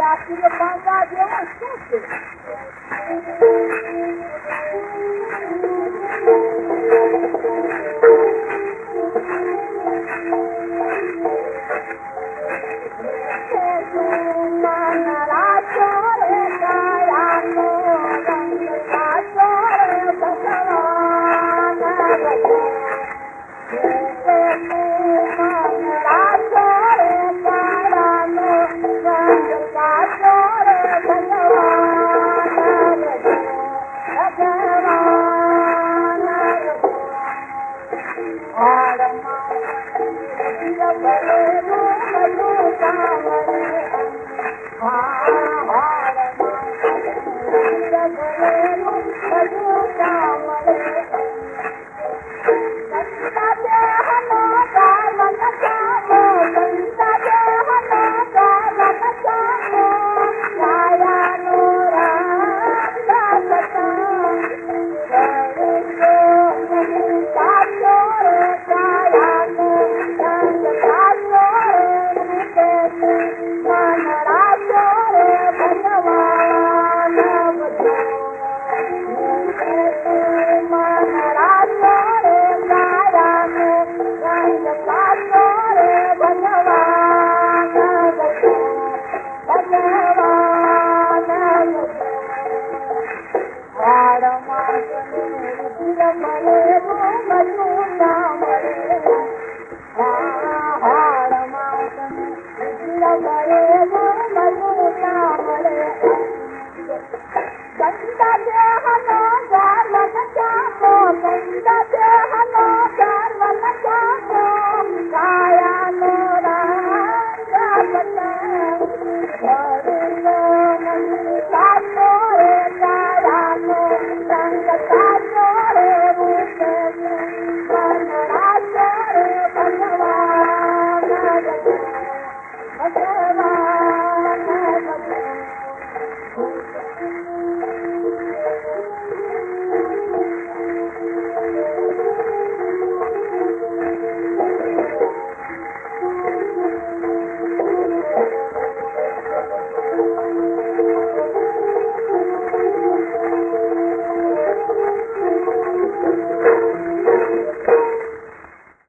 I have to mind God, you're भले हा Bye. Okay.